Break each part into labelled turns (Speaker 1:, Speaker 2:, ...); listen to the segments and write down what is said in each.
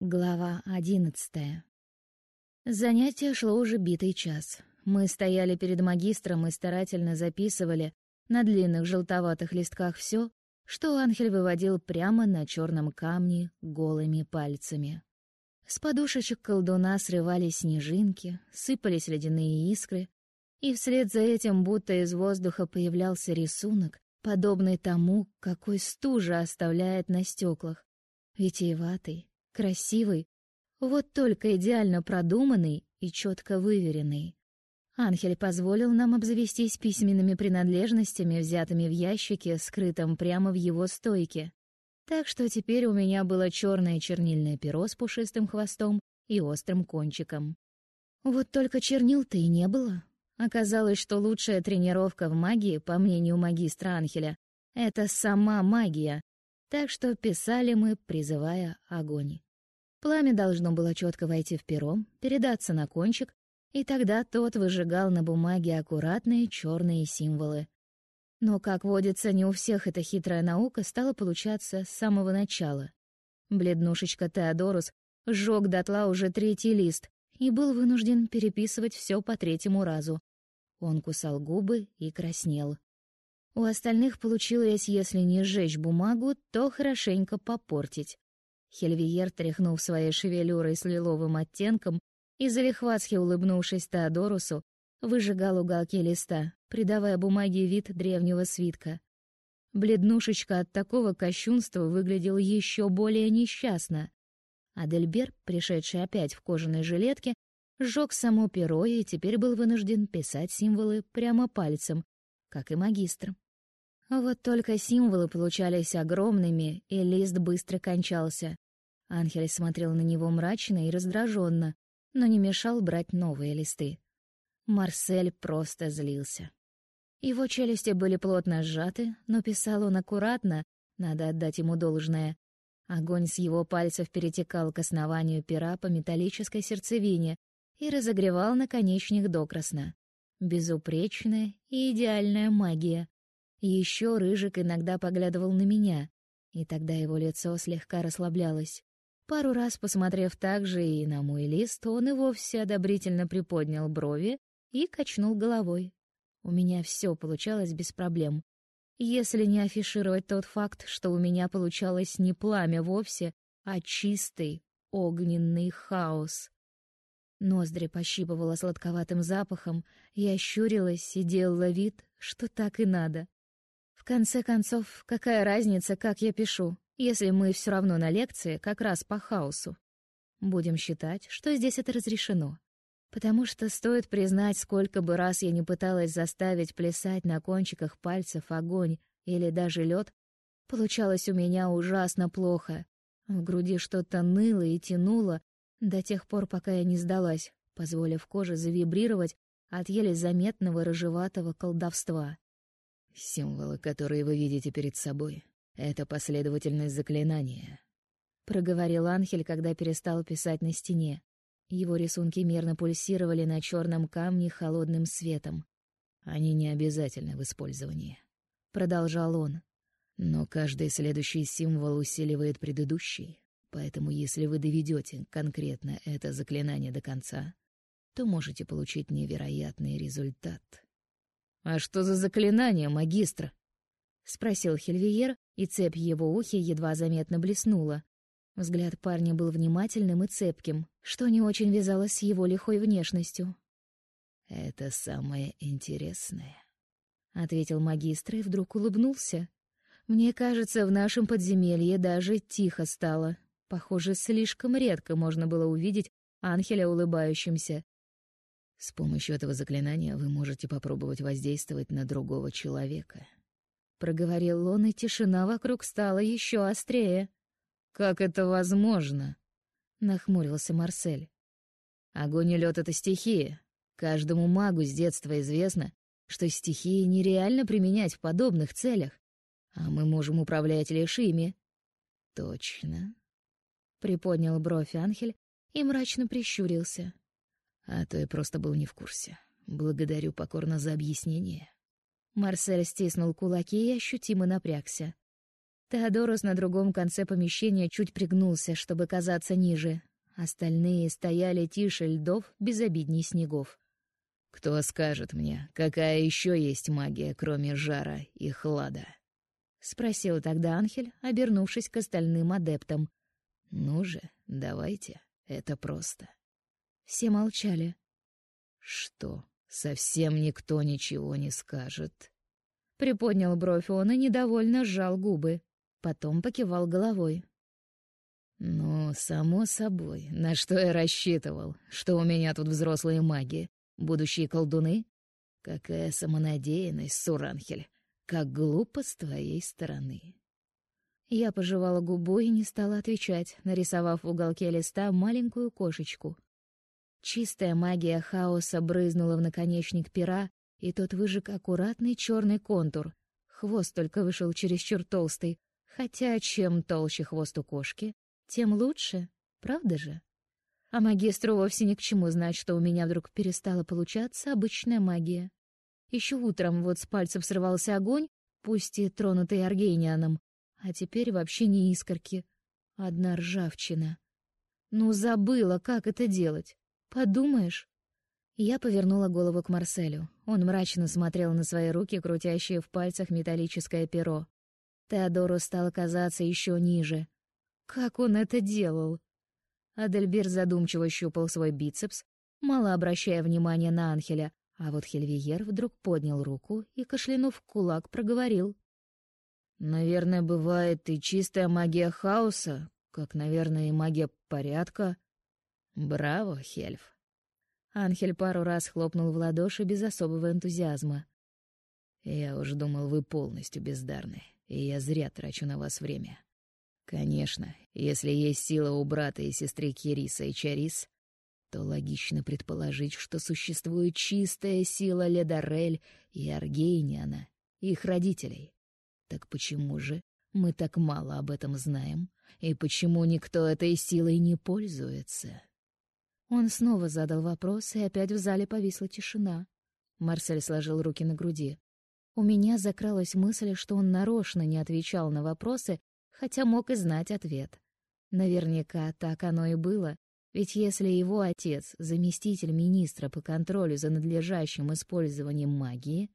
Speaker 1: Глава одиннадцатая. Занятие шло уже битый час. Мы стояли перед магистром и старательно записывали на длинных желтоватых листках все, что Анхель выводил прямо на черном камне голыми пальцами. С подушечек колдуна срывались снежинки, сыпались ледяные искры, и вслед за этим будто из воздуха появлялся рисунок, подобный тому, какой стужа оставляет на стеклах, витиеватый, красивый, вот только идеально продуманный и четко выверенный. Анхель позволил нам обзавестись письменными принадлежностями, взятыми в ящике, скрытом прямо в его стойке. Так что теперь у меня было черное чернильное перо с пушистым хвостом и острым кончиком. Вот только чернил-то и не было. Оказалось, что лучшая тренировка в магии, по мнению магистра Анхеля, это сама магия. Так что писали мы, призывая огонь. Пламя должно было четко войти в перо, передаться на кончик, и тогда тот выжигал на бумаге аккуратные черные символы. Но, как водится, не у всех эта хитрая наука стала получаться с самого начала. Бледнушечка Теодорус сжег дотла уже третий лист и был вынужден переписывать все по третьему разу. Он кусал губы и краснел. У остальных получилось, если не сжечь бумагу, то хорошенько попортить. Хельвиер, тряхнув своей шевелюрой с лиловым оттенком и залихватски улыбнувшись Теодорусу, выжигал уголки листа, придавая бумаге вид древнего свитка. Бледнушечка от такого кощунства выглядел еще более несчастно. Адельбер, пришедший опять в кожаной жилетке, сжег само перо и теперь был вынужден писать символы прямо пальцем, как и магистр. Вот только символы получались огромными, и лист быстро кончался. Анхель смотрел на него мрачно и раздраженно, но не мешал брать новые листы. Марсель просто злился. Его челюсти были плотно сжаты, но писал он аккуратно, надо отдать ему должное. Огонь с его пальцев перетекал к основанию пера по металлической сердцевине и разогревал наконечник докрасно. Безупречная и идеальная магия. Еще Рыжик иногда поглядывал на меня, и тогда его лицо слегка расслаблялось. Пару раз посмотрев так же и на мой лист, он и вовсе одобрительно приподнял брови и качнул головой. У меня все получалось без проблем. Если не афишировать тот факт, что у меня получалось не пламя вовсе, а чистый огненный хаос. Ноздри пощипывала сладковатым запахом, я щурилась и делала вид, что так и надо конце концов, какая разница, как я пишу, если мы все равно на лекции как раз по хаосу? Будем считать, что здесь это разрешено. Потому что стоит признать, сколько бы раз я не пыталась заставить плясать на кончиках пальцев огонь или даже лед, получалось у меня ужасно плохо. В груди что-то ныло и тянуло до тех пор, пока я не сдалась, позволив коже завибрировать от еле заметного рыжеватого колдовства.
Speaker 2: Символы, которые вы видите перед собой, это последовательность заклинания.
Speaker 1: Проговорил Анхель, когда перестал писать на стене. Его рисунки мерно пульсировали на черном камне холодным светом.
Speaker 2: Они не обязательны в использовании.
Speaker 1: Продолжал он.
Speaker 2: Но каждый следующий символ усиливает предыдущий, поэтому если вы доведете конкретно это заклинание до конца, то можете получить невероятный результат.
Speaker 1: «А что за заклинание, магистр?» — спросил Хельвиер, и цепь его ухи едва заметно блеснула. Взгляд парня был внимательным и цепким, что не очень вязалось с его лихой внешностью.
Speaker 2: «Это самое интересное», —
Speaker 1: ответил магистр и вдруг улыбнулся. «Мне кажется, в нашем подземелье даже тихо стало. Похоже, слишком редко можно было увидеть Анхеля улыбающимся,
Speaker 2: с помощью этого заклинания вы можете попробовать воздействовать на другого человека.
Speaker 1: Проговорил он, и тишина вокруг стала еще острее.
Speaker 2: Как это возможно?
Speaker 1: Нахмурился Марсель.
Speaker 2: Огонь и лед — это стихия. Каждому магу с детства известно, что стихии нереально применять в подобных целях, а мы можем управлять лишь ими.
Speaker 1: Точно. Приподнял бровь Анхель и мрачно прищурился.
Speaker 2: А то я просто был не в курсе. Благодарю покорно за объяснение.
Speaker 1: Марсель стиснул кулаки и ощутимо напрягся. Теодорус на другом конце помещения чуть пригнулся, чтобы казаться ниже. Остальные стояли тише льдов, безобидней снегов.
Speaker 2: «Кто скажет мне, какая еще есть магия, кроме жара и хлада?»
Speaker 1: — спросил тогда Анхель, обернувшись к остальным адептам.
Speaker 2: «Ну же, давайте, это просто».
Speaker 1: Все молчали.
Speaker 2: «Что, совсем никто ничего не скажет?»
Speaker 1: Приподнял бровь он и недовольно сжал губы. Потом покивал головой.
Speaker 2: «Ну, само собой. На что я рассчитывал? Что у меня тут взрослые маги? Будущие колдуны? Какая самонадеянность, Суранхель! Как глупо с твоей стороны!»
Speaker 1: Я пожевала губу и не стала отвечать, нарисовав в уголке листа маленькую кошечку. Чистая магия хаоса брызнула в наконечник пера, и тот выжег аккуратный черный контур. Хвост только вышел чересчур толстый, хотя чем толще хвост у кошки, тем лучше, правда же? А магистру вовсе ни к чему знать, что у меня вдруг перестала получаться обычная магия. Еще утром вот с пальцев срывался огонь, пусть и тронутый аргенианом, а теперь вообще не искорки, одна ржавчина. Ну, забыла, как это делать. Подумаешь. Я повернула голову к Марселю. Он мрачно смотрел на свои руки, крутящие в пальцах металлическое перо. Теодору стал казаться еще ниже. Как он это делал? Адельбер задумчиво щупал свой бицепс, мало обращая внимания на Анхеля, а вот Хельвиер вдруг поднял руку и, кашлянув кулак, проговорил. «Наверное, бывает и чистая магия хаоса, как, наверное, и магия порядка».
Speaker 2: «Браво, Хельф!»
Speaker 1: Анхель пару раз хлопнул в ладоши без особого энтузиазма.
Speaker 2: «Я уж думал, вы полностью бездарны, и я зря трачу на вас время. Конечно, если есть сила у брата и сестры Кириса и Чарис, то логично предположить, что существует чистая сила Ледарель и Аргейниана, их родителей. Так почему же мы так мало об этом знаем, и почему никто этой силой не пользуется?»
Speaker 1: Он снова задал вопрос, и опять в зале повисла тишина. Марсель сложил руки на груди. У меня закралась мысль, что он нарочно не отвечал на вопросы, хотя мог и знать ответ. Наверняка так оно и было, ведь если его отец — заместитель министра по контролю за надлежащим использованием магии,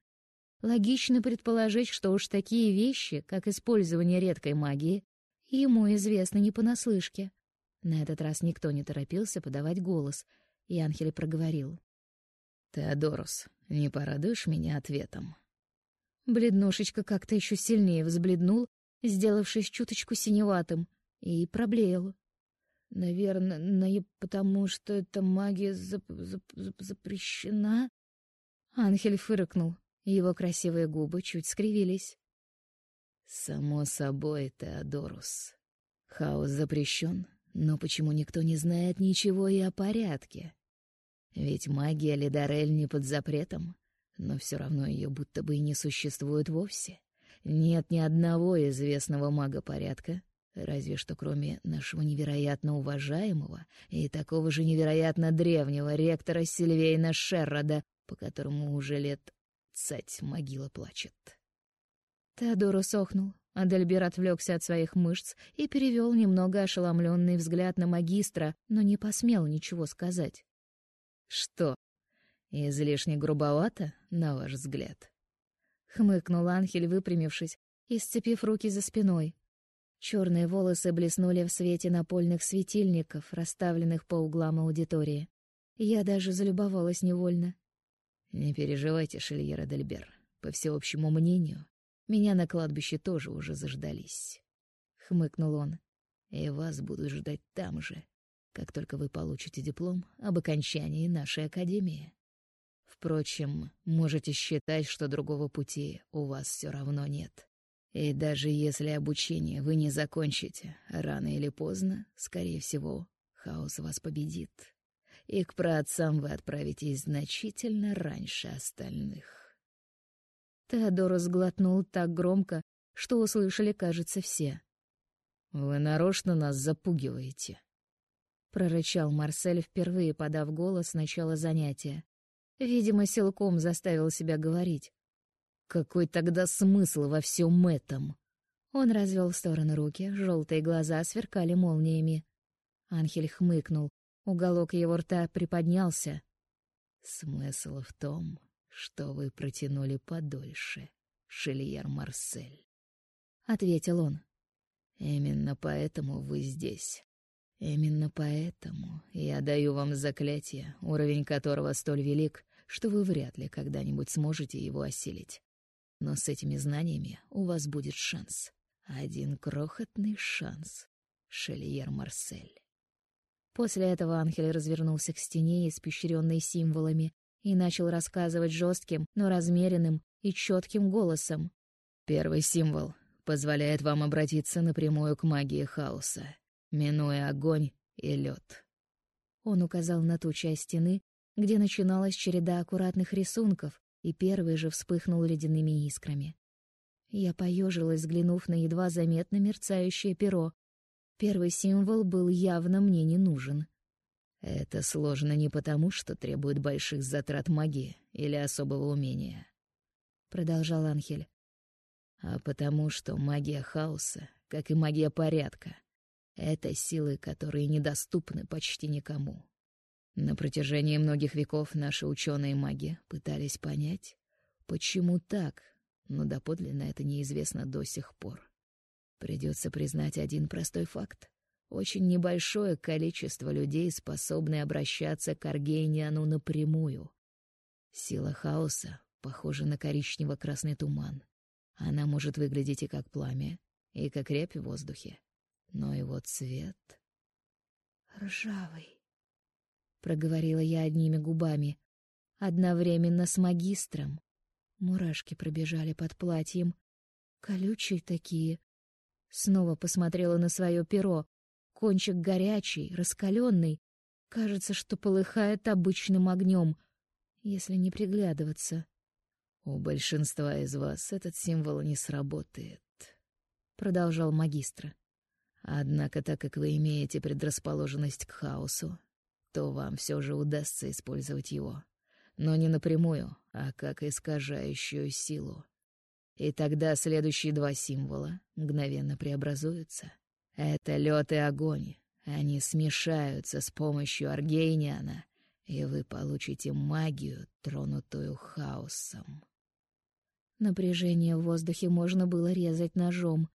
Speaker 1: логично предположить, что уж такие вещи, как использование редкой магии, ему известны не понаслышке. На этот раз никто не торопился подавать голос, и Анхель проговорил.
Speaker 2: «Теодорус, не порадуешь меня ответом?»
Speaker 1: Бледнушечка как-то еще сильнее взбледнул, сделавшись чуточку синеватым, и проблеял. «Наверное, потому что эта магия зап зап зап запрещена?» Анхель фыркнул, его красивые губы чуть скривились.
Speaker 2: «Само собой, Теодорус. Хаос запрещен, но почему никто не знает ничего и о порядке? Ведь магия Лидарель не под запретом, но все равно ее будто бы и не существует вовсе. Нет ни одного известного мага порядка, разве что кроме нашего невероятно уважаемого и такого же невероятно древнего ректора Сильвейна Шеррода, по которому уже лет цать могила плачет.
Speaker 1: Теодору сохнул. Адельбер отвлекся от своих мышц и перевел немного ошеломленный взгляд на магистра, но не посмел ничего сказать.
Speaker 2: «Что, излишне грубовато, на ваш взгляд?»
Speaker 1: Хмыкнул Анхель, выпрямившись и сцепив руки за спиной. Черные волосы блеснули в свете напольных светильников, расставленных по углам аудитории. Я даже залюбовалась невольно.
Speaker 2: «Не переживайте, Шельер Адельбер. По всеобщему мнению, меня на кладбище тоже уже заждались. Хмыкнул он. И вас буду ждать там же, как только вы получите диплом об окончании нашей академии. Впрочем, можете считать, что другого пути у вас все равно нет. И даже если обучение вы не закончите, рано или поздно, скорее всего, хаос вас победит. И к праотцам вы отправитесь значительно раньше остальных.
Speaker 1: Теодор сглотнул так громко, что услышали, кажется, все.
Speaker 2: «Вы нарочно нас запугиваете», —
Speaker 1: прорычал Марсель, впервые подав голос с начала занятия. Видимо, силком заставил себя говорить.
Speaker 2: «Какой тогда смысл во всем этом?»
Speaker 1: Он развел в стороны руки, желтые глаза сверкали молниями. Анхель хмыкнул, уголок его рта приподнялся.
Speaker 2: «Смысл в том, что вы протянули подольше, Шильер Марсель», — ответил он. «Именно поэтому вы здесь. Именно поэтому я даю вам заклятие, уровень которого столь велик, что вы вряд ли когда-нибудь сможете его осилить. Но с этими знаниями у вас будет шанс. Один крохотный шанс, Шельер Марсель.
Speaker 1: После этого Анхель развернулся к стене, испещренной символами, и начал рассказывать жестким, но размеренным и четким голосом.
Speaker 2: Первый символ позволяет вам обратиться напрямую к магии хаоса, минуя огонь и лед.
Speaker 1: Он указал на ту часть стены, где начиналась череда аккуратных рисунков, и первый же вспыхнул ледяными искрами. Я поежилась, взглянув на едва заметно мерцающее перо. Первый символ был явно мне не нужен.
Speaker 2: Это сложно не потому, что требует больших затрат магии или особого умения, продолжал Анхель, а потому что магия хаоса, как и магия порядка, это силы, которые недоступны почти никому. На протяжении многих веков наши ученые маги пытались понять, почему так но доподлинно это неизвестно до сих пор. Придется признать один простой факт. Очень небольшое количество людей способны обращаться к Аргениану напрямую. Сила хаоса похожа на коричнево-красный туман. Она может выглядеть и как пламя, и как рябь в воздухе. Но его цвет...
Speaker 1: «Ржавый», — проговорила я одними губами, одновременно с магистром. Мурашки пробежали под платьем. Колючие такие. Снова посмотрела на свое перо. Кончик горячий, раскаленный. Кажется, что полыхает обычным огнем, если не приглядываться.
Speaker 2: У большинства из вас этот символ не сработает, продолжал магистр. Однако, так как вы имеете предрасположенность к хаосу, то вам все же удастся использовать его но не напрямую, а как искажающую силу. И тогда следующие два символа мгновенно преобразуются. Это лед и огонь. Они смешаются с помощью Аргейниана, и вы получите магию, тронутую хаосом.
Speaker 1: Напряжение в воздухе можно было резать ножом.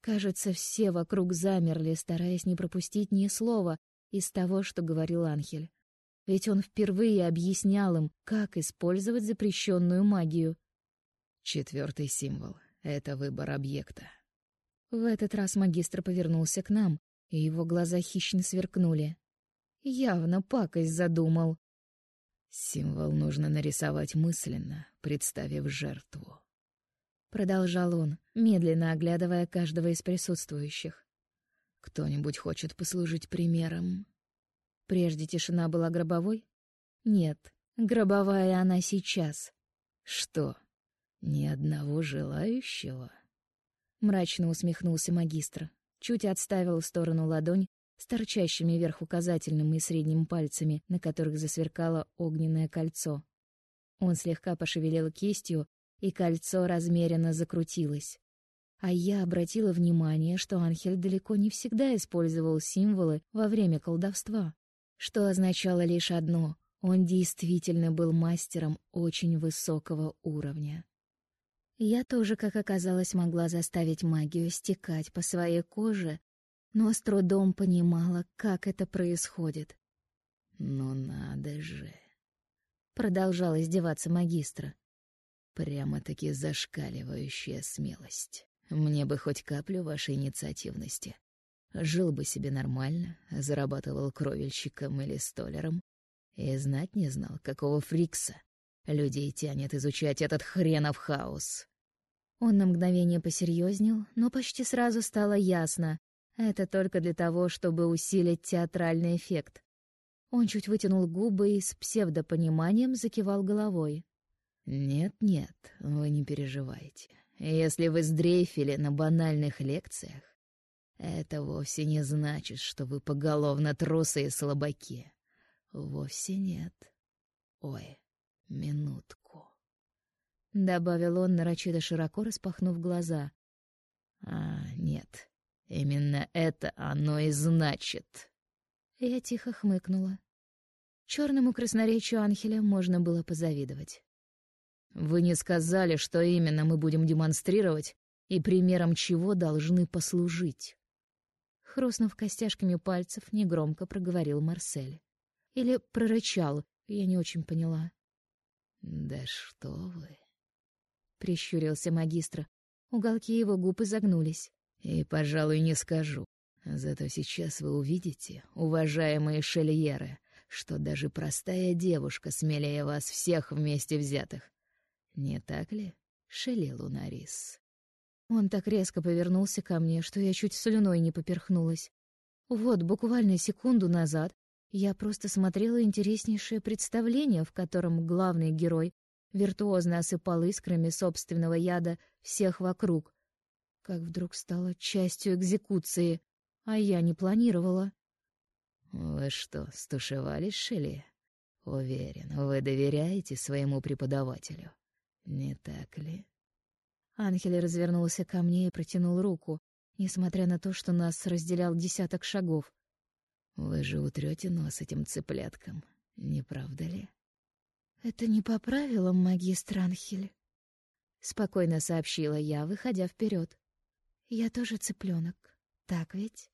Speaker 1: Кажется, все вокруг замерли, стараясь не пропустить ни слова из того, что говорил Анхель ведь он впервые объяснял им, как использовать запрещенную магию.
Speaker 2: Четвертый символ — это выбор объекта.
Speaker 1: В этот раз магистр повернулся к нам, и его глаза хищно сверкнули. Явно пакость задумал.
Speaker 2: Символ нужно нарисовать мысленно, представив жертву.
Speaker 1: Продолжал он, медленно оглядывая каждого из присутствующих.
Speaker 2: Кто-нибудь хочет послужить примером?
Speaker 1: Прежде тишина была гробовой? Нет, гробовая она сейчас.
Speaker 2: Что, ни одного желающего?
Speaker 1: Мрачно усмехнулся магистр, чуть отставил в сторону ладонь с торчащими вверх указательным и средним пальцами, на которых засверкало огненное кольцо. Он слегка пошевелил кистью, и кольцо размеренно закрутилось. А я обратила внимание, что Анхель далеко не всегда использовал символы во время колдовства что означало лишь одно — он действительно был мастером очень высокого уровня. Я тоже, как оказалось, могла заставить магию стекать по своей коже, но с трудом понимала, как это происходит.
Speaker 2: «Ну надо же!»
Speaker 1: — продолжал издеваться магистра.
Speaker 2: «Прямо-таки зашкаливающая смелость. Мне бы хоть каплю вашей инициативности. Жил бы себе нормально, зарабатывал кровельщиком или столером, и знать не знал, какого фрикса людей тянет изучать этот хренов хаос.
Speaker 1: Он на мгновение посерьезнел, но почти сразу стало ясно. Это только для того, чтобы усилить театральный эффект. Он чуть вытянул губы и с псевдопониманием закивал головой.
Speaker 2: «Нет-нет, вы не переживайте. Если вы сдрейфили на банальных лекциях, это вовсе не значит, что вы поголовно трусы и слабаки. Вовсе нет. Ой, минутку.
Speaker 1: Добавил он, нарочито широко распахнув глаза.
Speaker 2: А, нет. Именно это оно и значит.
Speaker 1: Я тихо хмыкнула. Черному красноречию Анхеля можно было позавидовать.
Speaker 2: Вы не сказали, что именно мы будем демонстрировать и примером чего должны послужить.
Speaker 1: Хрустнув костяшками пальцев, негромко проговорил Марсель. Или прорычал, я не очень поняла.
Speaker 2: «Да что вы!»
Speaker 1: — прищурился магистр. Уголки его губ изогнулись.
Speaker 2: «И, пожалуй, не скажу. Зато сейчас вы увидите, уважаемые шельеры, что даже простая девушка смелее вас всех вместе взятых. Не так ли, Шелли Лунарис?»
Speaker 1: Он так резко повернулся ко мне, что я чуть слюной не поперхнулась. Вот, буквально секунду назад я просто смотрела интереснейшее представление, в котором главный герой виртуозно осыпал искрами собственного яда всех вокруг. Как вдруг стало частью экзекуции, а я не планировала.
Speaker 2: «Вы что, стушевались, Шелли? Уверен, вы доверяете своему преподавателю, не так ли?»
Speaker 1: Анхель развернулся ко мне и протянул руку, несмотря на то, что нас разделял десяток шагов.
Speaker 2: Вы же утрете нос этим цыпляткам, не правда ли?
Speaker 1: Это не по правилам, магистр Анхель, спокойно сообщила я, выходя вперед. Я тоже цыпленок, так ведь?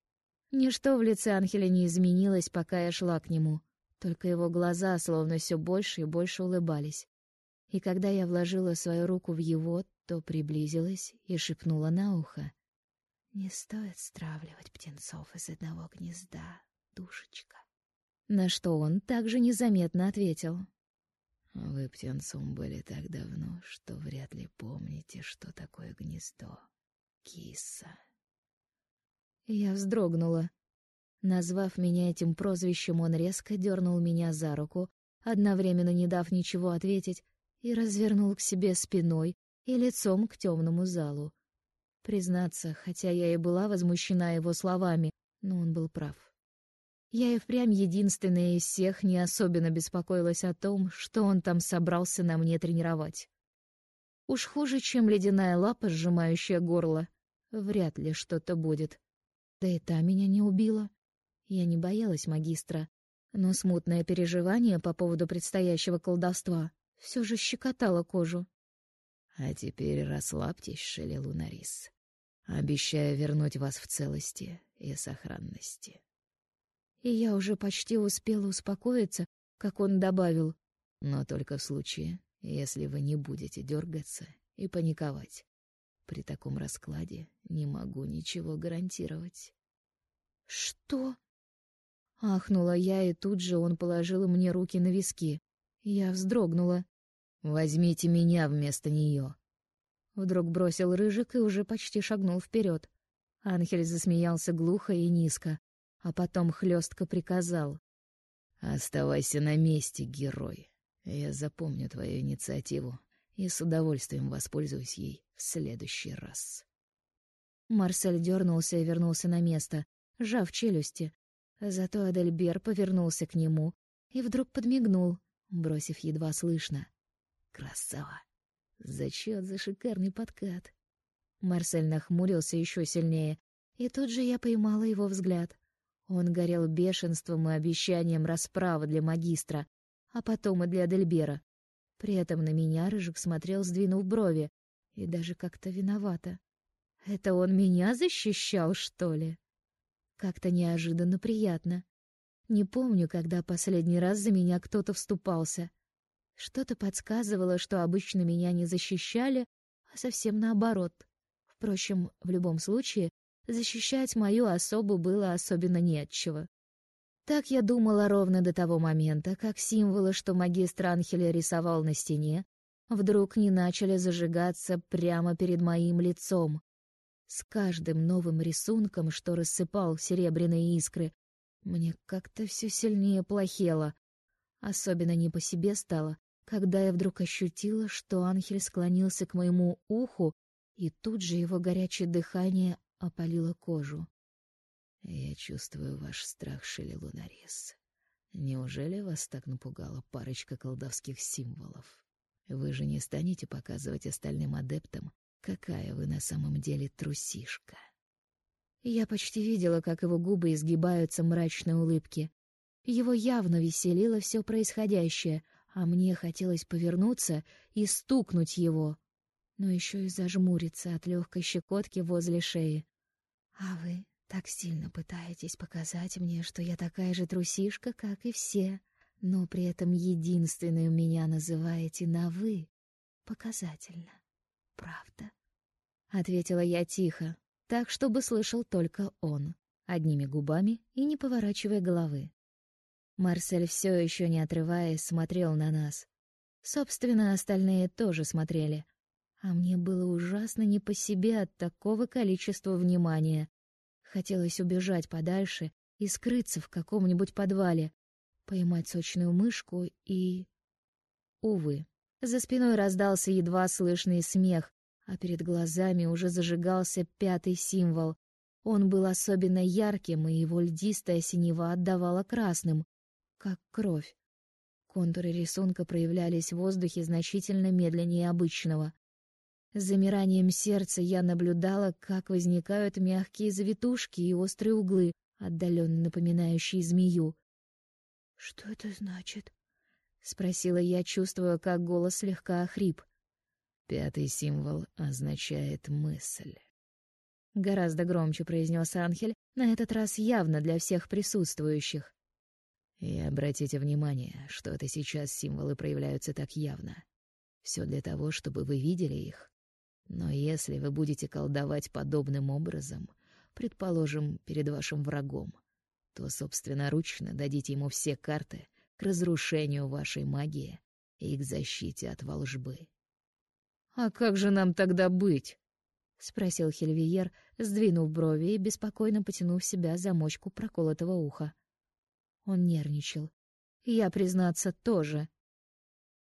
Speaker 1: Ничто в лице Анхеля не изменилось, пока я шла к нему, только его глаза словно все больше и больше улыбались. И когда я вложила свою руку в его, то приблизилась и шепнула на ухо: "Не стоит стравливать птенцов из одного гнезда душечка. На что он также незаметно ответил.
Speaker 2: Вы птенцом были так давно, что вряд ли помните, что такое гнездо. Киса.
Speaker 1: Я вздрогнула. Назвав меня этим прозвищем, он резко дернул меня за руку, одновременно не дав ничего ответить, и развернул к себе спиной и лицом к темному залу. Признаться, хотя я и была возмущена его словами, но он был прав. Я и впрямь единственная из всех не особенно беспокоилась о том, что он там собрался на мне тренировать. Уж хуже, чем ледяная лапа, сжимающая горло. Вряд ли что-то будет. Да и та меня не убила. Я не боялась магистра, но смутное переживание по поводу предстоящего колдовства все же щекотало кожу.
Speaker 2: А теперь расслабьтесь, Шелли Лунарис. Обещаю вернуть вас в целости и сохранности
Speaker 1: и я уже почти успела успокоиться, как он добавил.
Speaker 2: Но только в случае, если вы не будете дергаться и паниковать. При таком раскладе не могу ничего гарантировать.
Speaker 1: Что? Ахнула я, и тут же он положил мне руки на виски. Я вздрогнула.
Speaker 2: Возьмите меня вместо нее.
Speaker 1: Вдруг бросил рыжик и уже почти шагнул вперед. Анхель засмеялся глухо и низко а потом хлестко приказал.
Speaker 2: «Оставайся на месте, герой. Я запомню твою инициативу и с удовольствием воспользуюсь ей в следующий раз».
Speaker 1: Марсель дернулся и вернулся на место, сжав челюсти. Зато Адельбер повернулся к нему и вдруг подмигнул, бросив едва слышно.
Speaker 2: «Красава! Зачет за шикарный подкат!»
Speaker 1: Марсель нахмурился еще сильнее, и тут же я поймала его взгляд. Он горел бешенством и обещанием расправы для магистра, а потом и для Дельбера. При этом на меня Рыжик смотрел, сдвинув брови, и даже как-то виновато. Это он меня защищал, что ли? Как-то неожиданно приятно. Не помню, когда последний раз за меня кто-то вступался. Что-то подсказывало, что обычно меня не защищали, а совсем наоборот. Впрочем, в любом случае, защищать мою особу было особенно не от чего. Так я думала ровно до того момента, как символы, что магистр Анхеля рисовал на стене, вдруг не начали зажигаться прямо перед моим лицом. С каждым новым рисунком, что рассыпал серебряные искры, мне как-то все сильнее плохело. Особенно не по себе стало, когда я вдруг ощутила, что Анхель склонился к моему уху, и тут же его горячее дыхание опалила кожу.
Speaker 2: Я чувствую ваш страх, Шелелунарис. Неужели вас так напугала парочка колдовских символов? Вы же не станете показывать остальным адептам, какая вы на самом деле трусишка.
Speaker 1: Я почти видела, как его губы изгибаются мрачной улыбки. Его явно веселило все происходящее, а мне хотелось повернуться и стукнуть его, но еще и зажмуриться от легкой щекотки возле шеи. А вы так сильно пытаетесь показать мне, что я такая же трусишка, как и все, но при этом единственную меня называете на «вы». Показательно. Правда? Ответила я тихо, так, чтобы слышал только он, одними губами и не поворачивая головы. Марсель все еще не отрываясь смотрел на нас. Собственно, остальные тоже смотрели. А мне было ужасно не по себе от такого количества внимания. Хотелось убежать подальше и скрыться в каком-нибудь подвале, поймать сочную мышку и... Увы, за спиной раздался едва слышный смех, а перед глазами уже зажигался пятый символ. Он был особенно ярким, и его льдистая синева отдавала красным, как кровь. Контуры рисунка проявлялись в воздухе значительно медленнее обычного. С замиранием сердца я наблюдала, как возникают мягкие завитушки и острые углы, отдаленно напоминающие змею. «Что это значит?» — спросила я, чувствуя, как голос слегка охрип.
Speaker 2: «Пятый символ означает мысль».
Speaker 1: Гораздо громче произнес Анхель, на этот раз явно для всех присутствующих.
Speaker 2: И обратите внимание, что это сейчас символы проявляются так явно. Все для того, чтобы вы видели их, но если вы будете колдовать подобным образом, предположим, перед вашим врагом, то собственноручно дадите ему все карты к разрушению вашей магии и к защите от волжбы.
Speaker 1: «А как же нам тогда быть?» — спросил Хельвиер, сдвинув брови и беспокойно потянув себя за мочку проколотого уха. Он нервничал. Я, признаться, тоже.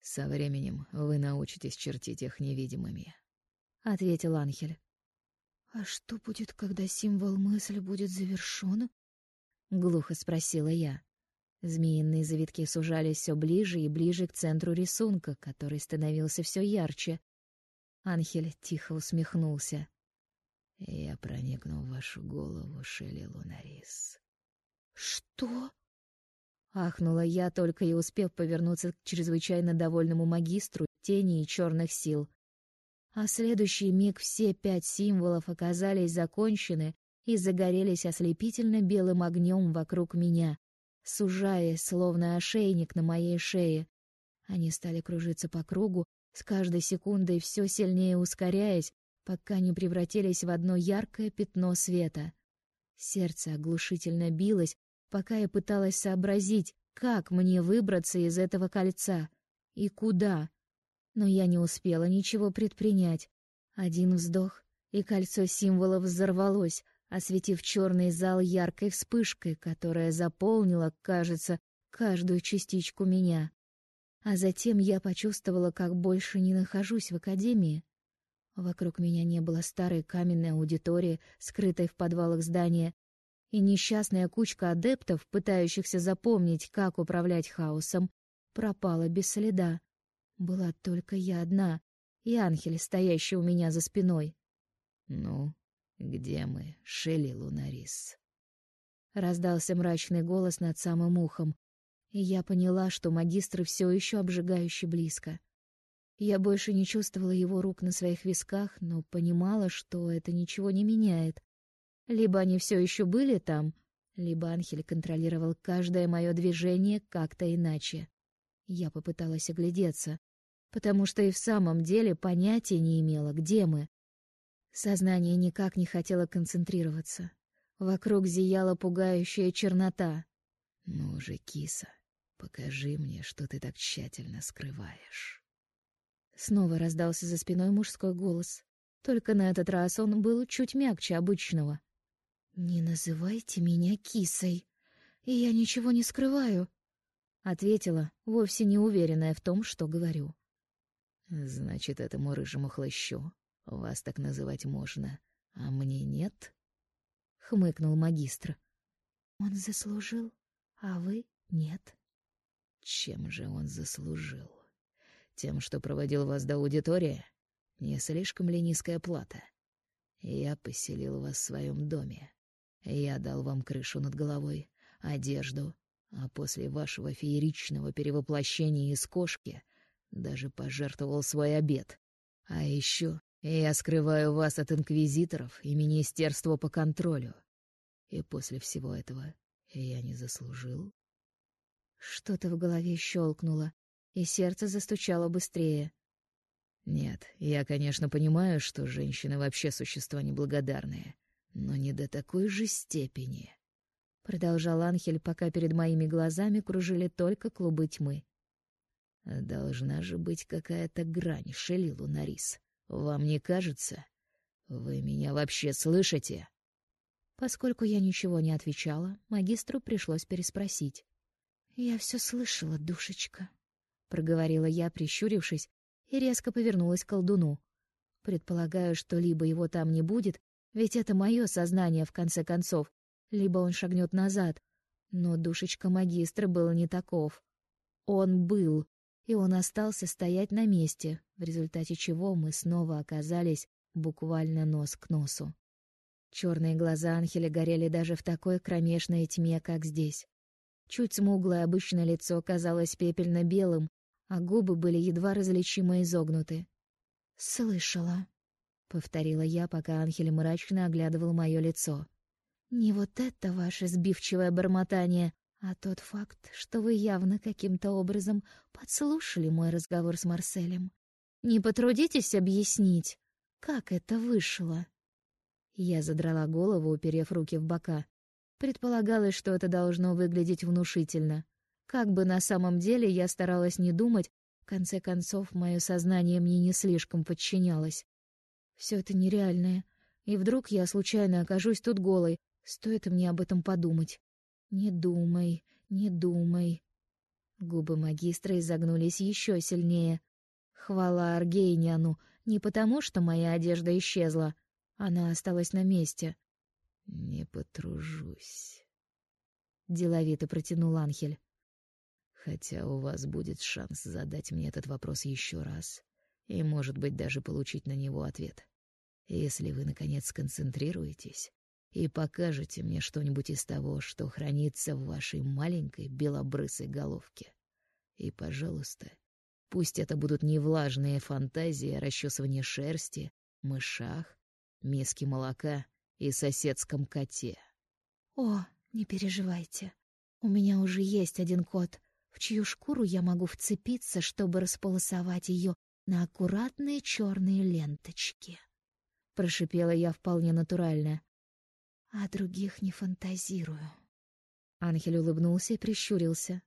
Speaker 2: «Со временем вы научитесь чертить их невидимыми»,
Speaker 1: ответил Анхель. А что будет, когда символ мысли будет завершён? глухо спросила я. Змеиные завитки сужались все ближе и ближе к центру рисунка, который становился все ярче. Анхель тихо усмехнулся.
Speaker 2: Я проникну в вашу голову, Шелли Лунарис.
Speaker 1: Что? Ахнула я, только и успев повернуться к чрезвычайно довольному магистру тени и черных сил. А в следующий миг все пять символов оказались закончены и загорелись ослепительно белым огнем вокруг меня, сужаясь, словно ошейник на моей шее. Они стали кружиться по кругу, с каждой секундой все сильнее ускоряясь, пока не превратились в одно яркое пятно света. Сердце оглушительно билось, пока я пыталась сообразить, как мне выбраться из этого кольца и куда. Но я не успела ничего предпринять. Один вздох, и кольцо символов взорвалось, осветив черный зал яркой вспышкой, которая заполнила, кажется, каждую частичку меня. А затем я почувствовала, как больше не нахожусь в академии. Вокруг меня не было старой каменной аудитории, скрытой в подвалах здания, и несчастная кучка адептов, пытающихся запомнить, как управлять хаосом, пропала без следа. Была только я одна и Анхель, стоящий у меня за спиной.
Speaker 2: «Ну, где мы, Шелли Лунарис?»
Speaker 1: Раздался мрачный голос над самым ухом, и я поняла, что магистр все еще обжигающе близко. Я больше не чувствовала его рук на своих висках, но понимала, что это ничего не меняет. Либо они все еще были там, либо Анхель контролировал каждое мое движение как-то иначе. Я попыталась оглядеться, потому что и в самом деле понятия не имела, где мы. Сознание никак не хотело концентрироваться. Вокруг зияла пугающая чернота.
Speaker 2: «Ну же, киса, покажи мне, что ты так тщательно скрываешь».
Speaker 1: Снова раздался за спиной мужской голос. Только на этот раз он был чуть мягче обычного. «Не называйте меня кисой, и я ничего не скрываю», ответила, вовсе не уверенная в том, что говорю.
Speaker 2: Значит, этому рыжему хлыщу вас так называть можно, а мне нет?
Speaker 1: хмыкнул магистр. Он заслужил, а вы нет.
Speaker 2: Чем же он заслужил? Тем, что проводил вас до аудитории? Не слишком ли низкая плата? Я поселил вас в своем доме. Я дал вам крышу над головой, одежду, а после вашего фееричного перевоплощения из кошки даже пожертвовал свой обед. А еще я скрываю вас от инквизиторов и Министерства по контролю. И после всего этого я не заслужил.
Speaker 1: Что-то в голове щелкнуло, и сердце застучало быстрее.
Speaker 2: Нет, я, конечно, понимаю, что женщины вообще существа неблагодарные, но не до такой же степени.
Speaker 1: Продолжал Анхель, пока перед моими глазами кружили только клубы тьмы.
Speaker 2: Должна же быть какая-то грань, Шелилу Нарис. Вам не кажется? Вы меня вообще слышите?
Speaker 1: Поскольку я ничего не отвечала, магистру пришлось переспросить. «Я все слышала, душечка», — проговорила я, прищурившись, и резко повернулась к колдуну. Предполагаю, что либо его там не будет, ведь это мое сознание, в конце концов, либо он шагнет назад. Но душечка магистра был не таков. Он был, и он остался стоять на месте, в результате чего мы снова оказались буквально нос к носу. Черные глаза Анхеля горели даже в такой кромешной тьме, как здесь. Чуть смуглое обычное лицо казалось пепельно-белым, а губы были едва различимо изогнуты. «Слышала», — повторила я, пока Анхель мрачно оглядывал мое лицо. «Не вот это ваше сбивчивое бормотание, а тот факт, что вы явно каким-то образом подслушали мой разговор с Марселем. Не потрудитесь объяснить, как это вышло?» Я задрала голову, уперев руки в бока. Предполагалось, что это должно выглядеть внушительно. Как бы на самом деле я старалась не думать, в конце концов, мое сознание мне не слишком подчинялось. Все это нереальное, и вдруг я случайно окажусь тут голой, стоит мне об этом подумать. Не думай, не думай. Губы магистра изогнулись еще сильнее. Хвала Аргейниану, не потому, что моя одежда исчезла. Она осталась на месте.
Speaker 2: «Не потружусь», —
Speaker 1: деловито протянул Анхель.
Speaker 2: Хотя у вас будет шанс задать мне этот вопрос еще раз, и, может быть, даже получить на него ответ. Если вы, наконец, сконцентрируетесь и покажете мне что-нибудь из того, что хранится в вашей маленькой белобрысой головке. И, пожалуйста, пусть это будут не влажные фантазии о расчесывании шерсти, мышах, миске молока и соседском коте.
Speaker 1: О, не переживайте. У меня уже есть один кот, в чью шкуру я могу вцепиться, чтобы располосовать ее на аккуратные черные ленточки. Прошипела я вполне натурально. А других не фантазирую. Анхель улыбнулся и прищурился.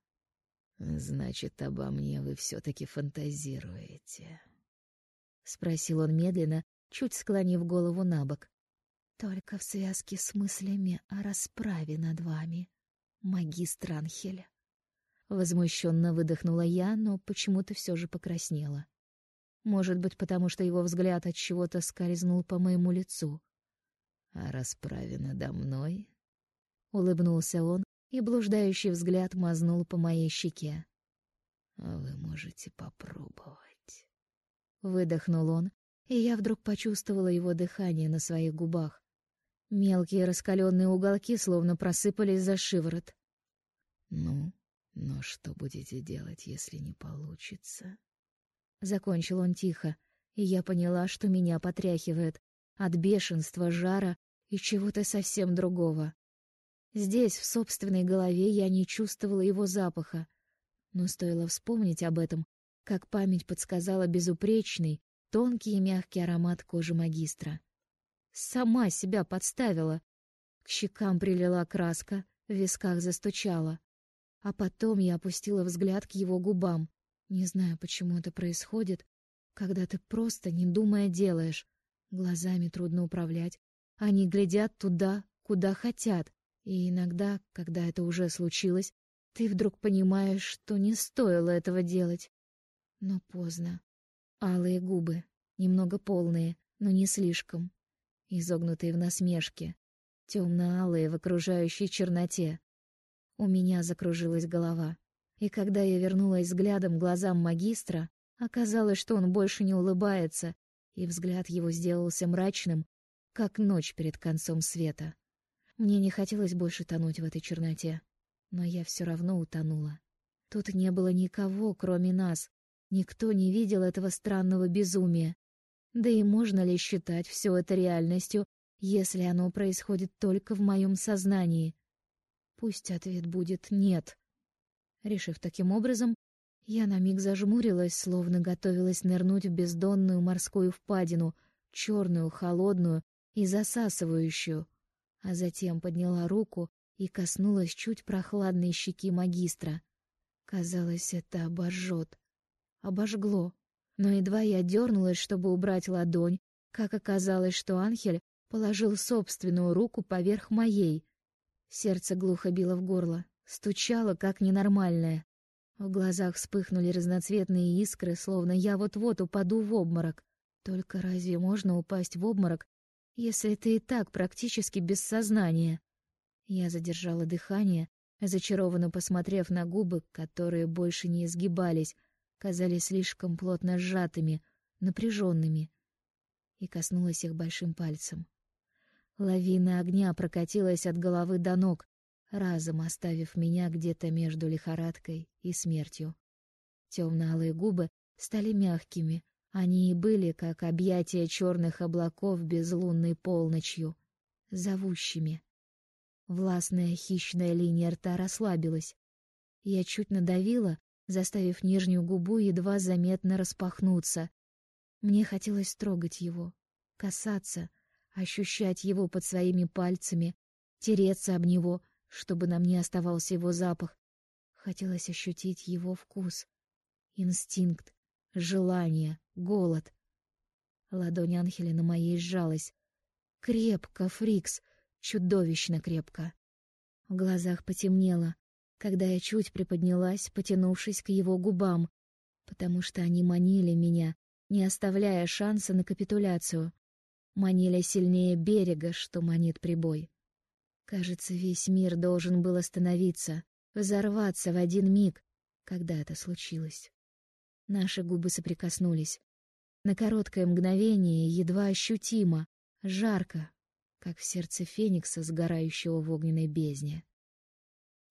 Speaker 2: Значит, обо мне вы все-таки фантазируете?
Speaker 1: Спросил он медленно, чуть склонив голову на бок. Только в связке с мыслями о расправе над вами, магистр Анхель. Возмущенно выдохнула я, но почему-то все же покраснела. Может быть, потому что его взгляд от чего-то скользнул по моему лицу.
Speaker 2: А расправе надо мной?
Speaker 1: Улыбнулся он, и блуждающий взгляд мазнул по моей щеке.
Speaker 2: Вы можете попробовать.
Speaker 1: Выдохнул он, и я вдруг почувствовала его дыхание на своих губах. Мелкие раскаленные уголки словно просыпались за шиворот.
Speaker 2: Ну, но что будете делать, если не получится?
Speaker 1: Закончил он тихо, и я поняла, что меня потряхивает от бешенства, жара и чего-то совсем другого. Здесь, в собственной голове, я не чувствовала его запаха, но стоило вспомнить об этом, как память подсказала безупречный, тонкий и мягкий аромат кожи магистра. Сама себя подставила. К щекам прилила краска, в висках застучала. А потом я опустила взгляд к его губам. Не знаю, почему это происходит, когда ты просто, не думая, делаешь. Глазами трудно управлять. Они глядят туда, куда хотят. И иногда, когда это уже случилось, ты вдруг понимаешь, что не стоило этого делать. Но поздно. Алые губы, немного полные, но не слишком. Изогнутые в насмешке, темно-алые в окружающей черноте. У меня закружилась голова. И когда я вернулась взглядом к глазам магистра, оказалось, что он больше не улыбается, и взгляд его сделался мрачным, как ночь перед концом света. Мне не хотелось больше тонуть в этой черноте, но я все равно утонула. Тут не было никого, кроме нас. Никто не видел этого странного безумия. Да и можно ли считать все это реальностью, если оно происходит только в моем сознании? Пусть ответ будет «нет». Решив таким образом, я на миг зажмурилась, словно готовилась нырнуть в бездонную морскую впадину, черную, холодную и засасывающую, а затем подняла руку и коснулась чуть прохладной щеки магистра. Казалось, это обожжет. Обожгло. Но едва я дернулась, чтобы убрать ладонь, как оказалось, что Анхель положил собственную руку поверх моей. Сердце глухо било в горло, стучало, как ненормальное. В глазах вспыхнули разноцветные искры, словно я вот-вот упаду в обморок. Только разве можно упасть в обморок, если ты и так практически без сознания? Я задержала дыхание, зачарованно посмотрев на губы, которые больше не изгибались, казались слишком плотно сжатыми, напряженными, и коснулась их большим пальцем. Лавина огня прокатилась от головы до ног, разом оставив меня где-то между лихорадкой и смертью. Темно-алые губы стали мягкими, они и были как объятия черных облаков безлунной полночью, зовущими. Властная хищная линия рта расслабилась. Я чуть надавила, заставив нижнюю губу едва заметно распахнуться. Мне хотелось трогать его, касаться, ощущать его под своими пальцами, тереться об него, чтобы на мне оставался его запах. Хотелось ощутить его вкус, инстинкт, желание, голод. Ладонь Анхеля на моей сжалась. Крепко, Фрикс, чудовищно крепко. В глазах потемнело, когда я чуть приподнялась, потянувшись к его губам, потому что они манили меня, не оставляя шанса на капитуляцию. Манили сильнее берега, что манит прибой. Кажется, весь мир должен был остановиться, взорваться в один миг, когда это случилось. Наши губы соприкоснулись. На короткое мгновение, едва ощутимо, жарко, как в сердце феникса, сгорающего в огненной бездне.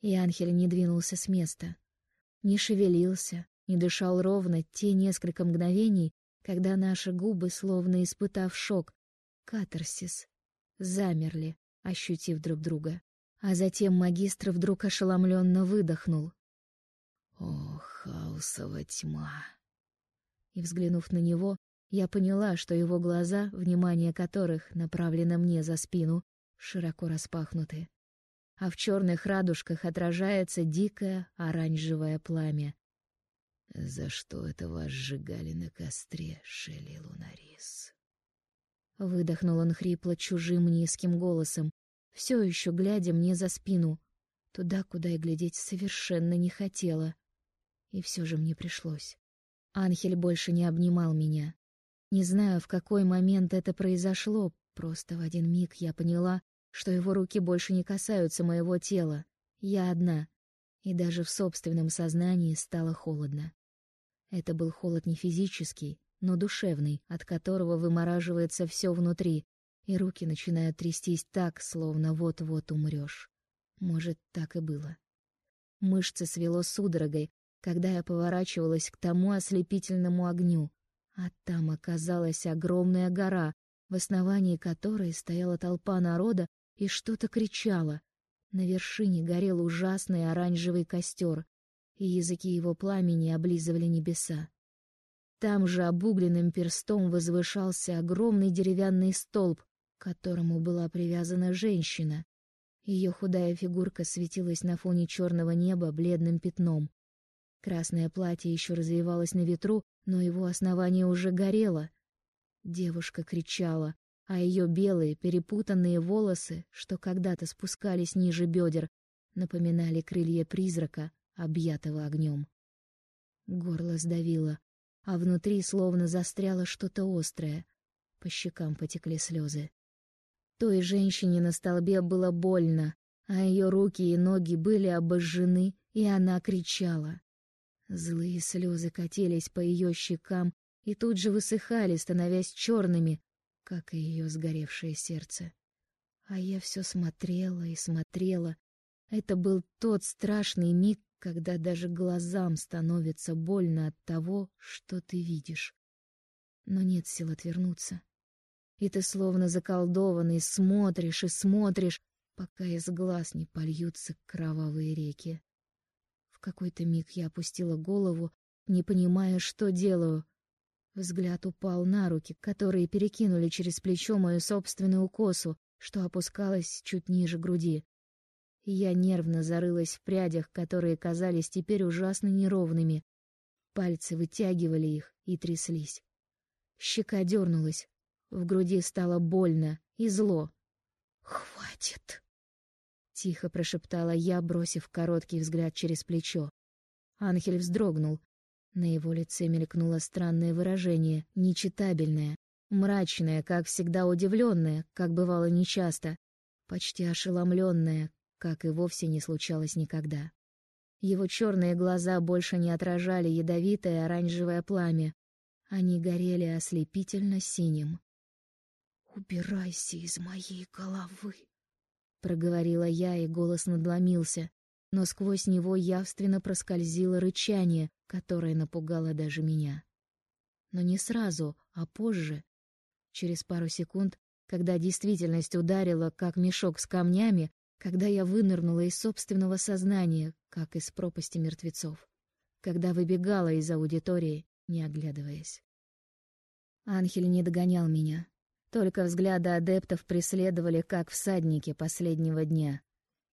Speaker 1: И Анхель не двинулся с места, не шевелился, не дышал ровно те несколько мгновений, когда наши губы, словно испытав шок, катарсис, замерли, ощутив друг друга. А затем магистр вдруг ошеломленно выдохнул.
Speaker 2: «О, хаосова тьма!»
Speaker 1: И, взглянув на него, я поняла, что его глаза, внимание которых направлено мне за спину, широко распахнуты. А в черных радужках отражается дикое оранжевое пламя.
Speaker 2: «За что это вас сжигали на костре, Шелли Лунарис?»
Speaker 1: Выдохнул он хрипло чужим низким голосом, все еще глядя мне за спину, туда, куда я глядеть совершенно не хотела. И все же мне пришлось. Анхель больше не обнимал меня, не знаю, в какой момент это произошло, просто в один миг я поняла, что его руки больше не касаются моего тела. Я одна, и даже в собственном сознании стало холодно. Это был холод не физический, но душевный, от которого вымораживается все внутри, и руки начинают трястись так, словно вот-вот умрешь. Может, так и было. Мышцы свело судорогой, когда я поворачивалась к тому ослепительному огню, а там оказалась огромная гора, в основании которой стояла толпа народа и что-то кричала. На вершине горел ужасный оранжевый костер, и языки его пламени облизывали небеса. Там же обугленным перстом возвышался огромный деревянный столб, которому была привязана женщина. Ее худая фигурка светилась на фоне черного неба бледным пятном. Красное платье еще развивалось на ветру, но его основание уже горело. Девушка кричала, а ее белые перепутанные волосы, что когда-то спускались ниже бедер, напоминали крылья призрака, объятого огнем. Горло сдавило, а внутри словно застряло что-то острое. По щекам потекли слезы. Той женщине на столбе было больно, а ее руки и ноги были обожжены, и она кричала. Злые слезы катились по ее щекам и тут же высыхали, становясь черными, как и ее сгоревшее сердце. А я все смотрела и смотрела. Это был тот страшный миг, когда даже глазам становится больно от того, что ты видишь. Но нет сил отвернуться. И ты словно заколдованный смотришь и смотришь, пока из глаз не польются кровавые реки. В какой-то миг я опустила голову, не понимая, что делаю. Взгляд упал на руки, которые перекинули через плечо мою собственную косу, что опускалась чуть ниже груди. Я нервно зарылась в прядях, которые казались теперь ужасно неровными. Пальцы вытягивали их и тряслись. Щека дернулась. В груди стало больно и зло. «Хватит!» — тихо прошептала я, бросив короткий взгляд через плечо. Анхель вздрогнул. На его лице мелькнуло странное выражение, нечитабельное, мрачное, как всегда удивленное, как бывало нечасто, почти ошеломленное, как и вовсе не случалось никогда. Его черные глаза больше не отражали ядовитое оранжевое пламя. Они горели ослепительно синим. «Убирайся из моей головы!» Проговорила я, и голос надломился, но сквозь него явственно проскользило рычание, которое напугало даже меня. Но не сразу, а позже. Через пару секунд, когда действительность ударила, как мешок с камнями, когда я вынырнула из собственного сознания, как из пропасти мертвецов, когда выбегала из аудитории, не оглядываясь. Анхель не догонял меня. Только взгляды адептов преследовали, как всадники последнего дня.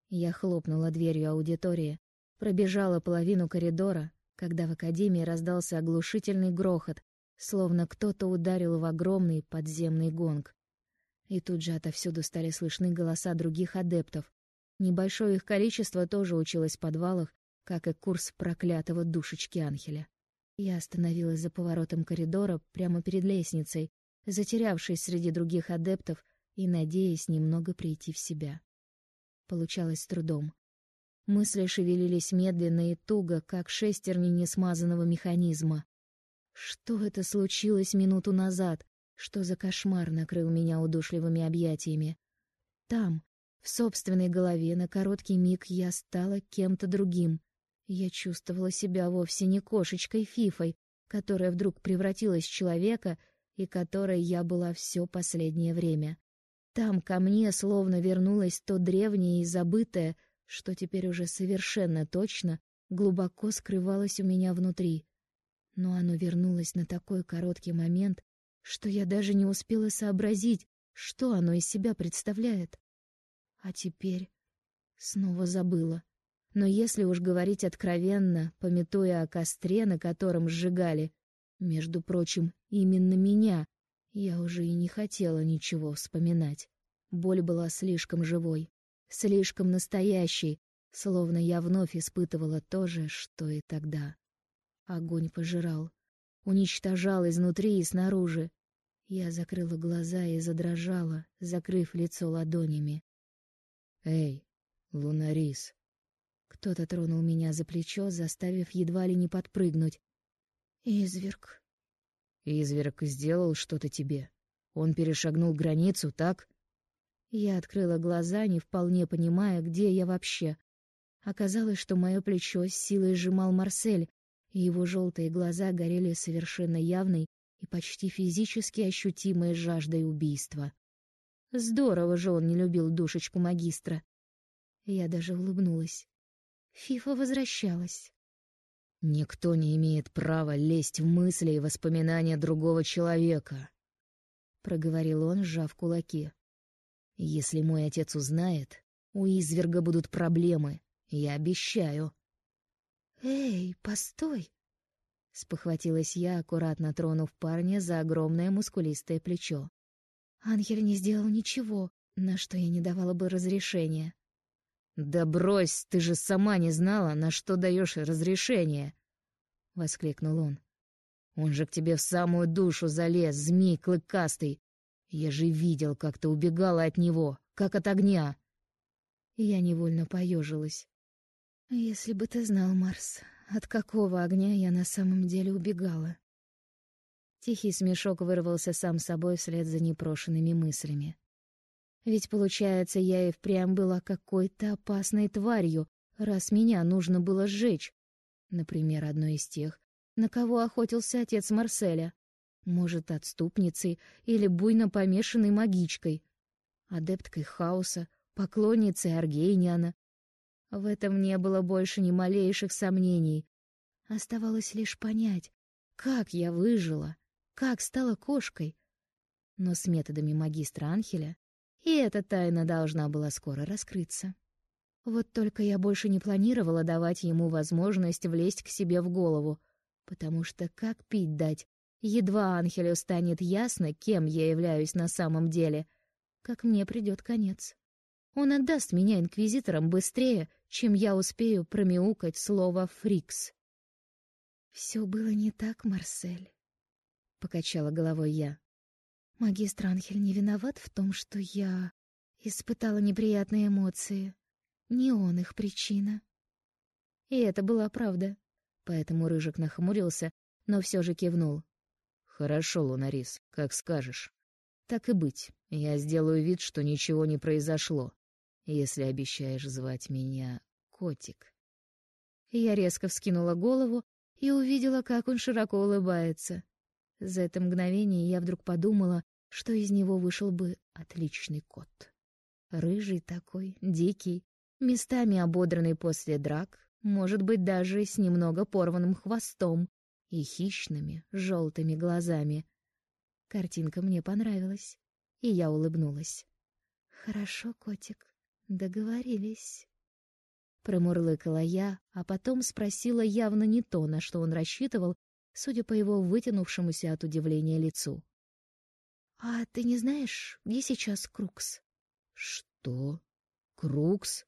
Speaker 1: Я хлопнула дверью аудитории, пробежала половину коридора, когда в академии раздался оглушительный грохот, словно кто-то ударил в огромный подземный гонг. И тут же отовсюду стали слышны голоса других адептов. Небольшое их количество тоже училось в подвалах, как и курс проклятого душечки Анхеля. Я остановилась за поворотом коридора прямо перед лестницей, затерявшись среди других адептов и надеясь немного прийти в себя. Получалось с трудом. Мысли шевелились медленно и туго, как шестерни несмазанного механизма. Что это случилось минуту назад? Что за кошмар накрыл меня удушливыми объятиями? Там, в собственной голове, на короткий миг я стала кем-то другим. Я чувствовала себя вовсе не кошечкой Фифой, которая вдруг превратилась в человека и которой я была все последнее время. Там ко мне словно вернулось то древнее и забытое, что теперь уже совершенно точно глубоко скрывалось у меня внутри. Но оно вернулось на такой короткий момент, что я даже не успела сообразить, что оно из себя представляет. А теперь снова забыла. Но если уж говорить откровенно, пометуя о костре, на котором сжигали, между прочим, именно меня, я уже и не хотела ничего вспоминать. Боль была слишком живой, слишком настоящей, словно я вновь испытывала то же, что и тогда. Огонь пожирал, уничтожал изнутри и снаружи. Я закрыла глаза и задрожала, закрыв лицо ладонями.
Speaker 2: «Эй, Лунарис!»
Speaker 1: Кто-то тронул меня за плечо, заставив едва ли не подпрыгнуть. «Изверг».
Speaker 2: «Изверг сделал что-то тебе? Он перешагнул границу, так?»
Speaker 1: Я открыла глаза, не вполне понимая, где я вообще. Оказалось, что мое плечо с силой сжимал Марсель, и его желтые глаза горели совершенно явной и почти физически ощутимой жаждой убийства. Здорово же он не любил душечку магистра. Я даже улыбнулась. Фифа возвращалась.
Speaker 2: Никто не имеет права лезть в мысли и воспоминания другого человека, проговорил он, сжав кулаки. Если мой отец узнает, у изверга будут проблемы, я обещаю.
Speaker 1: Эй, постой, спохватилась я, аккуратно тронув парня за огромное мускулистое плечо. Анхель не сделал ничего, на что я не давала бы разрешения.
Speaker 2: Да брось, ты же сама не знала, на что даешь разрешение, воскликнул он. Он же к тебе в самую душу залез, змей клыкастый. Я же видел, как ты убегала от него, как от огня.
Speaker 1: Я невольно поежилась. Если бы ты знал, Марс, от какого огня я на самом деле убегала. Тихий смешок вырвался сам собой вслед за непрошенными мыслями. Ведь, получается, я и впрямь была какой-то опасной тварью, раз меня нужно было сжечь. Например, одной из тех, на кого охотился отец Марселя. Может, отступницей или буйно помешанной магичкой. Адепткой хаоса, поклонницей Аргейниана. В этом не было больше ни малейших сомнений. Оставалось лишь понять, как я выжила как стала кошкой. Но с методами магистра Анхеля и эта тайна должна была скоро раскрыться. Вот только я больше не планировала давать ему возможность влезть к себе в голову, потому что как пить дать, едва Анхелю станет ясно, кем я являюсь на самом деле, как мне придет конец. Он отдаст меня инквизиторам быстрее, чем я успею промяукать слово «фрикс». Все было не так, Марсель покачала головой я. Магистр Анхель не виноват в том, что я испытала неприятные эмоции. Не он их причина. И это была правда. Поэтому Рыжик нахмурился, но все же кивнул. «Хорошо, Лунарис, как скажешь. Так и быть, я сделаю вид, что ничего не произошло, если обещаешь звать меня Котик». Я резко вскинула голову и увидела, как он широко улыбается. За это мгновение я вдруг подумала, что из него вышел бы отличный кот. Рыжий такой, дикий, местами ободранный после драк, может быть, даже с немного порванным хвостом и хищными желтыми глазами. Картинка мне понравилась, и я улыбнулась. «Хорошо, котик, договорились». Промурлыкала я, а потом спросила явно не то, на что он рассчитывал, судя по его вытянувшемуся от удивления лицу. «А ты не знаешь, где сейчас Крукс?» «Что? Крукс?»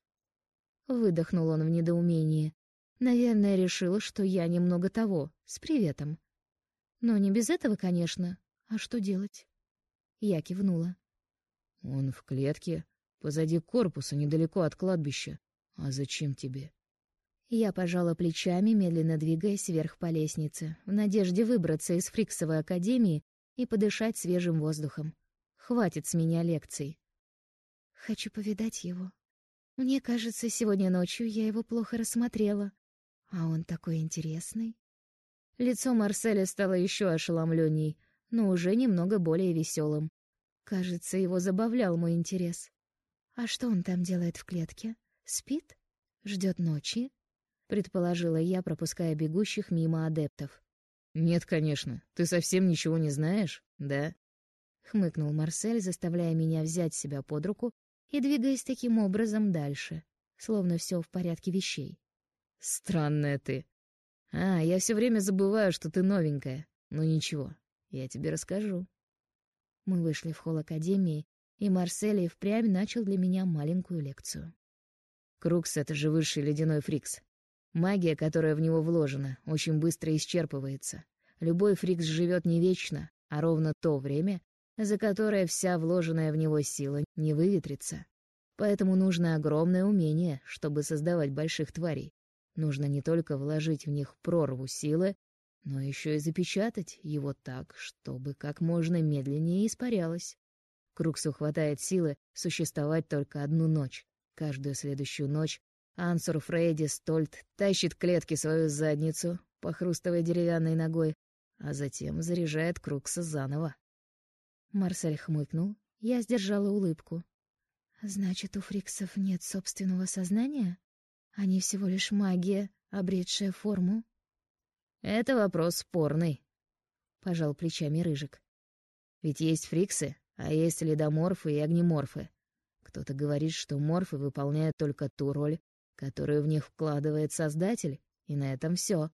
Speaker 1: Выдохнул он в недоумении. Наверное, решил, что я немного того, с приветом. Но не без этого, конечно. А что делать? Я кивнула. «Он в клетке, позади корпуса, недалеко от кладбища. А зачем тебе?» Я пожала плечами, медленно двигаясь вверх по лестнице, в надежде выбраться из Фриксовой академии и подышать свежим воздухом. Хватит с меня лекций. Хочу повидать его. Мне кажется, сегодня ночью я его плохо рассмотрела. А он такой интересный. Лицо Марселя стало еще ошеломленней, но уже немного более веселым. Кажется, его забавлял мой интерес. А что он там делает в клетке? Спит? Ждет ночи? Предположила я, пропуская бегущих мимо адептов. Нет, конечно. Ты совсем ничего не знаешь, да? хмыкнул Марсель, заставляя меня взять себя под руку и двигаясь таким образом дальше, словно все в порядке вещей. Странная ты. А, я все время забываю, что ты новенькая. Ну ничего, я тебе расскажу. Мы вышли в холл академии, и Марсель и впрямь начал для меня маленькую лекцию. Крукс — это же высший ледяной фрикс. Магия, которая в него вложена, очень быстро исчерпывается. Любой фрикс живет не вечно, а ровно то время, за которое вся вложенная в него сила не выветрится. Поэтому нужно огромное умение, чтобы создавать больших тварей. Нужно не только вложить в них прорву силы, но еще и запечатать его так, чтобы как можно медленнее испарялось. Круксу хватает силы существовать только одну ночь. Каждую следующую ночь Ансур Фрейди Стольт тащит клетки свою задницу, похрустывая деревянной ногой, а затем заряжает Крукса заново. Марсель хмыкнул, я сдержала улыбку. «Значит, у фриксов нет собственного сознания? Они всего лишь магия, обретшая форму?» «Это вопрос спорный», — пожал плечами Рыжик. «Ведь есть фриксы, а есть ледоморфы и огнеморфы. Кто-то говорит, что морфы выполняют только ту роль, которую в них вкладывает Создатель, и на этом все.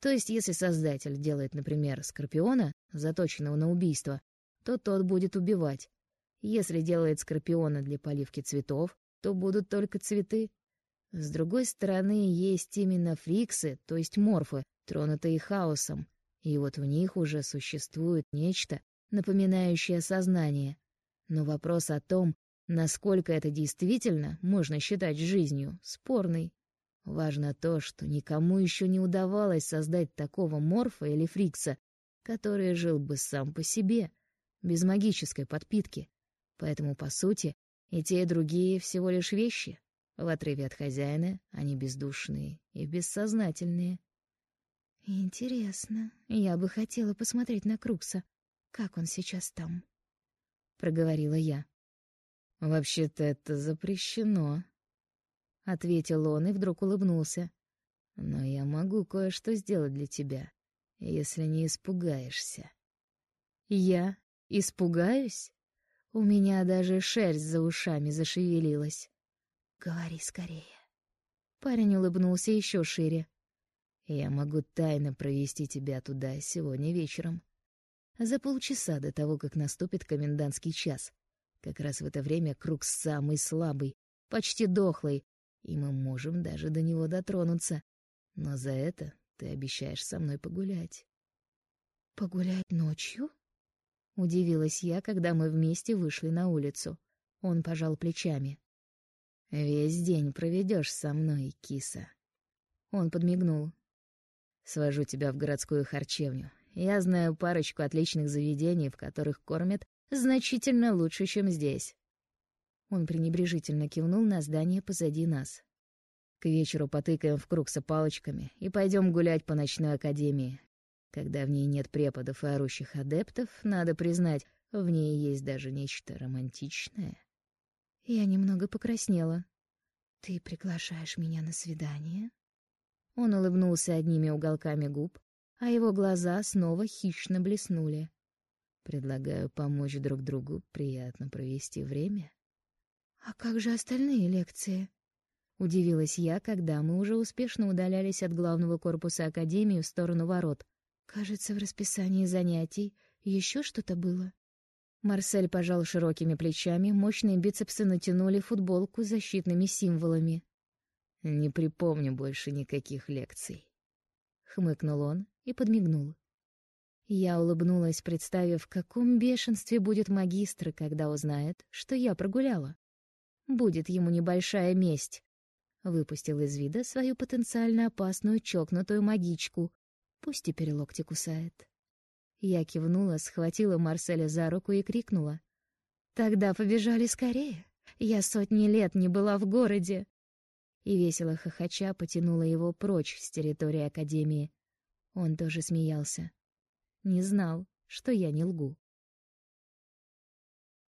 Speaker 1: То есть, если Создатель делает, например, Скорпиона, заточенного на убийство, то тот будет убивать. Если делает Скорпиона для поливки цветов, то будут только цветы. С другой стороны, есть именно фриксы, то есть морфы, тронутые хаосом, и вот в них уже существует нечто, напоминающее сознание. Но вопрос о том, Насколько это действительно можно считать жизнью, спорный. Важно то, что никому еще не удавалось создать такого морфа или фрикса,
Speaker 2: который жил бы сам по себе, без магической подпитки. Поэтому, по сути, и те, и другие всего лишь вещи. В отрыве от хозяина они бездушные и бессознательные.
Speaker 1: «Интересно. Я бы хотела посмотреть на Крукса. Как он сейчас там?» — проговорила я.
Speaker 2: «Вообще-то это запрещено», — ответил он и вдруг улыбнулся. «Но я могу кое-что сделать для тебя, если не испугаешься».
Speaker 1: «Я испугаюсь?» У меня даже шерсть за ушами зашевелилась. «Говори скорее». Парень улыбнулся еще шире.
Speaker 2: «Я могу тайно провести тебя туда сегодня вечером. За полчаса до того, как наступит комендантский час. Как раз в это время круг самый слабый, почти дохлый, и мы можем даже до него дотронуться. Но за это ты обещаешь со мной погулять».
Speaker 1: «Погулять ночью?» Удивилась я, когда мы вместе вышли на улицу. Он пожал плечами.
Speaker 2: «Весь день проведешь со мной, киса». Он подмигнул. «Свожу тебя в городскую харчевню. Я знаю парочку отличных заведений, в которых кормят значительно лучше, чем здесь».
Speaker 1: Он пренебрежительно кивнул на здание позади нас.
Speaker 2: «К вечеру потыкаем в круг с палочками и пойдем гулять по ночной академии. Когда в ней нет преподов и орущих адептов, надо признать, в ней есть даже нечто романтичное.
Speaker 1: Я немного покраснела. «Ты приглашаешь меня на свидание?» Он улыбнулся одними уголками губ, а его глаза снова хищно блеснули.
Speaker 2: «Предлагаю помочь друг другу приятно провести время».
Speaker 1: «А как же остальные лекции?» Удивилась я, когда мы уже успешно удалялись от главного корпуса Академии в сторону ворот. Кажется, в расписании занятий еще что-то было. Марсель пожал широкими плечами, мощные бицепсы натянули футболку с защитными символами.
Speaker 2: «Не припомню больше никаких лекций», —
Speaker 1: хмыкнул он и подмигнул. Я улыбнулась, представив, в каком бешенстве будет магистр, когда узнает, что я прогуляла. Будет ему небольшая месть. Выпустил из вида свою потенциально опасную чокнутую магичку, Пусть теперь локти кусает. Я кивнула, схватила Марселя за руку и крикнула. «Тогда побежали скорее. Я сотни лет не была в городе!» И весело хохоча потянула его прочь с территории Академии. Он тоже смеялся. Не знал, что я не лгу.